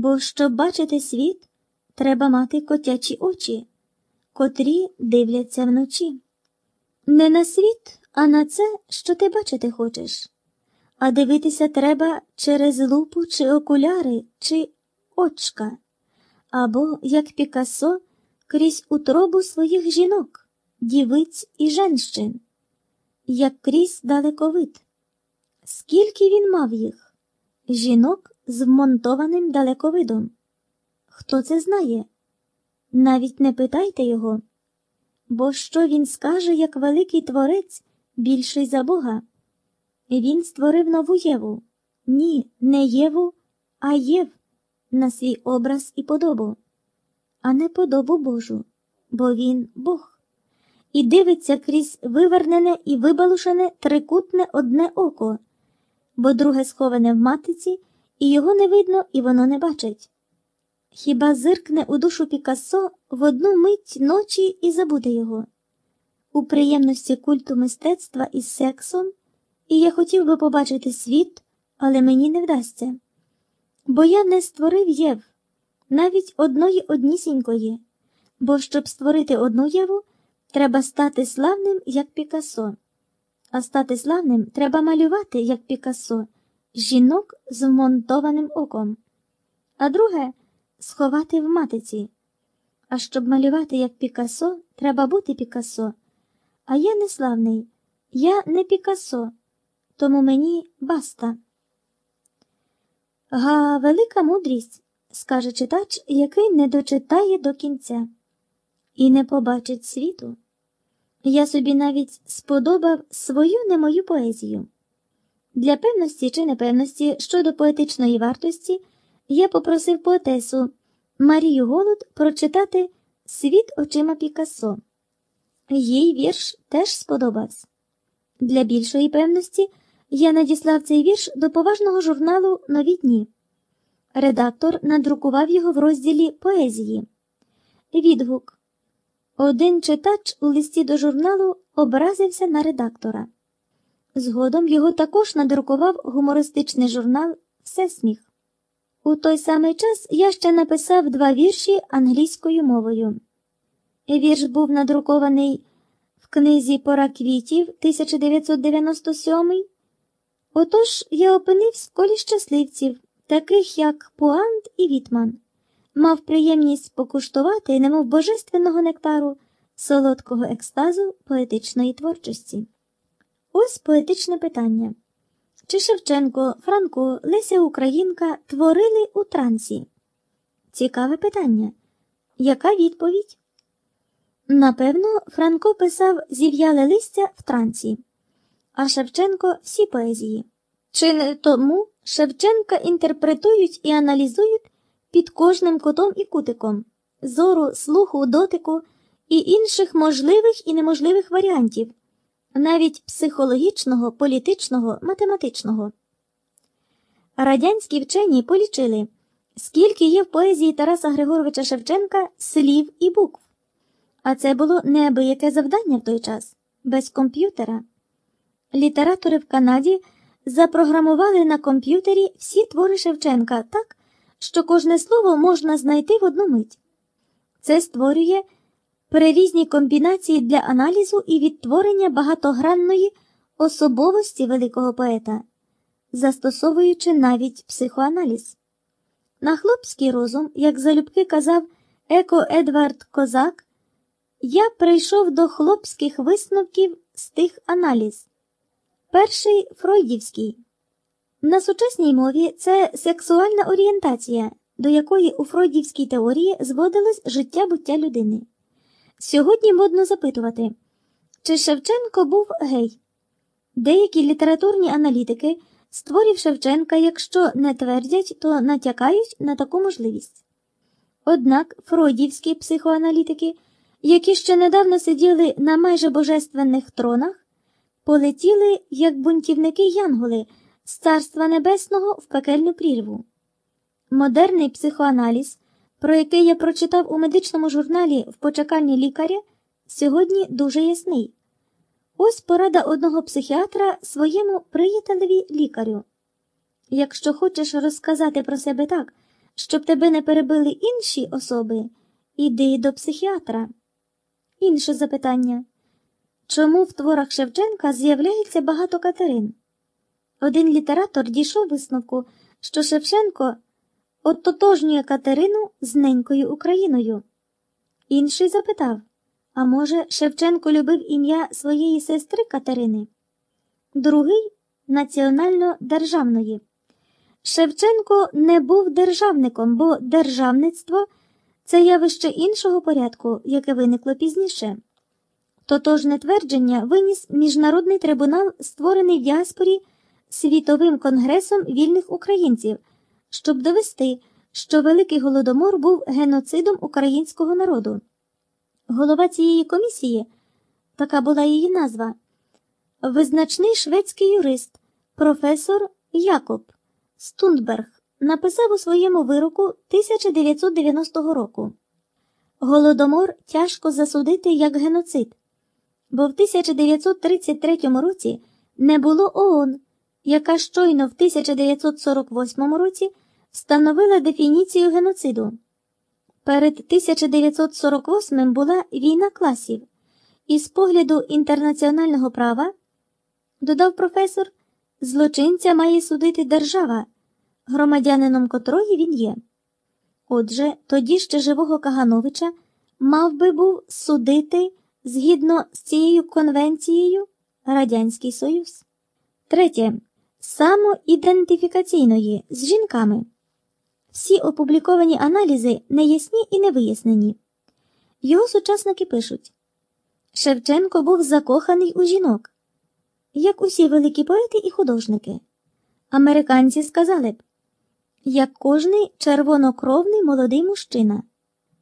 Бо щоб бачити світ, треба мати котячі очі, котрі дивляться вночі. Не на світ, а на це, що ти бачити хочеш. А дивитися треба через лупу чи окуляри, чи очка, або, як Пікассо, крізь утробу своїх жінок, дівиць і женщин, як крізь далековид. Скільки він мав їх? Жінок з вмонтованим далековидом. Хто це знає? Навіть не питайте його, бо що він скаже, як великий творець, більший за Бога? Він створив нову Єву. Ні, не Єву, а Єв на свій образ і подобу, а не подобу Божу, бо він Бог. І дивиться крізь вивернене і вибалушене трикутне одне око, бо друге сховане в матиці, і його не видно, і воно не бачить. Хіба зиркне у душу Пікассо в одну мить ночі і забуде його? У приємності культу мистецтва із сексом, і я хотів би побачити світ, але мені не вдасться. Бо я не створив Єв, навіть одної однісінької, бо щоб створити одну Єву, треба стати славним, як Пікассо. А стати славним треба малювати, як Пікассо, жінок з вмонтованим оком. А друге сховати в матиці. А щоб малювати, як Пікассо, треба бути Пікассо. А я не славний, я не Пікассо, тому мені баста. Га, велика мудрість, скаже читач, який не дочитає до кінця і не побачить світу. Я собі навіть сподобав свою не мою поезію. Для певності чи непевності щодо поетичної вартості я попросив поетесу Марію Голод прочитати Світ очима Пікассо. Їй вірш теж сподобався. Для більшої певності я надіслав цей вірш до поважного журналу Нові дні. Редактор надрукував його в розділі поезії. Відгук. Один читач у листі до журналу образився на редактора. Згодом його також надрукував гумористичний журнал Всесміх. У той самий час я ще написав два вірші англійською мовою. Вірш був надрукований в книзі Пора квітів 1997. Отож я опинився в колі щасливців, таких як Пуант і Вітман, мав приємність покуштувати, немов божественного нектару, солодкого екстазу поетичної творчості. Ось поетичне питання. Чи Шевченко, Франко, Леся Українка творили у трансі? Цікаве питання. Яка відповідь? Напевно, Франко писав зів'яле листя в трансі, а Шевченко всі поезії. Чи не тому Шевченка інтерпретують і аналізують під кожним кутом і кутиком зору, слуху, дотику і інших можливих і неможливих варіантів, навіть психологічного, політичного, математичного. Радянські вчені полічили, скільки є в поезії Тараса Григоровича Шевченка слів і букв. А це було неабияке завдання в той час, без комп'ютера. Літератори в Канаді запрограмували на комп'ютері всі твори Шевченка так, що кожне слово можна знайти в одну мить. Це створює перерізні комбінації для аналізу і відтворення багатогранної особовості великого поета, застосовуючи навіть психоаналіз. На хлопський розум, як залюбки казав Еко Едвард Козак, я прийшов до хлопських висновків з тих аналіз. Перший Фройдівський. На сучасній мові це сексуальна орієнтація, до якої у Фройдівській теорії зводилось життя буття людини. Сьогодні модно запитувати, чи Шевченко був гей? Деякі літературні аналітики створів Шевченка, якщо не твердять, то натякають на таку можливість. Однак фройдівські психоаналітики, які ще недавно сиділи на майже божественних тронах, полетіли, як бунтівники Янголи з Царства Небесного в пекельну прірву. Модерний психоаналіз, про який я прочитав у медичному журналі в почеканні лікаря, сьогодні дуже ясний. Ось порада одного психіатра своєму приятелеві лікарю. Якщо хочеш розказати про себе так, щоб тебе не перебили інші особи, іди до психіатра. Інше запитання. Чому в творах Шевченка з'являється багато Катерин? Один літератор дійшов висновку, що Шевченко оттотожнює Катерину з ненькою Україною. Інший запитав, а може, Шевченко любив ім'я своєї сестри Катерини? Другий національно-державної. Шевченко не був державником, бо державництво це явище іншого порядку, яке виникло пізніше. Тотожне твердження виніс Міжнародний трибунал, створений в діаспорі Світовим конгресом вільних українців, щоб довести, що Великий Голодомор був геноцидом українського народу. Голова цієї комісії, така була її назва, визначний шведський юрист, професор Якоб Стундберг, написав у своєму вироку 1990 року. Голодомор тяжко засудити як геноцид, бо в 1933 році не було ООН, яка щойно в 1948 році встановила дефініцію геноциду. Перед 1948 була війна класів, і з погляду інтернаціонального права, додав професор, злочинця має судити держава, громадянином котрої він є. Отже, тоді ще живого Кагановича мав би був судити згідно з цією конвенцією Радянський Союз. Третє. Самоідентифікаційної з жінками. Всі опубліковані аналізи неясні і невияснені. Його сучасники пишуть Шевченко був закоханий у жінок, як усі великі поети і художники. Американці сказали б, як кожний червонокровний молодий мужчина.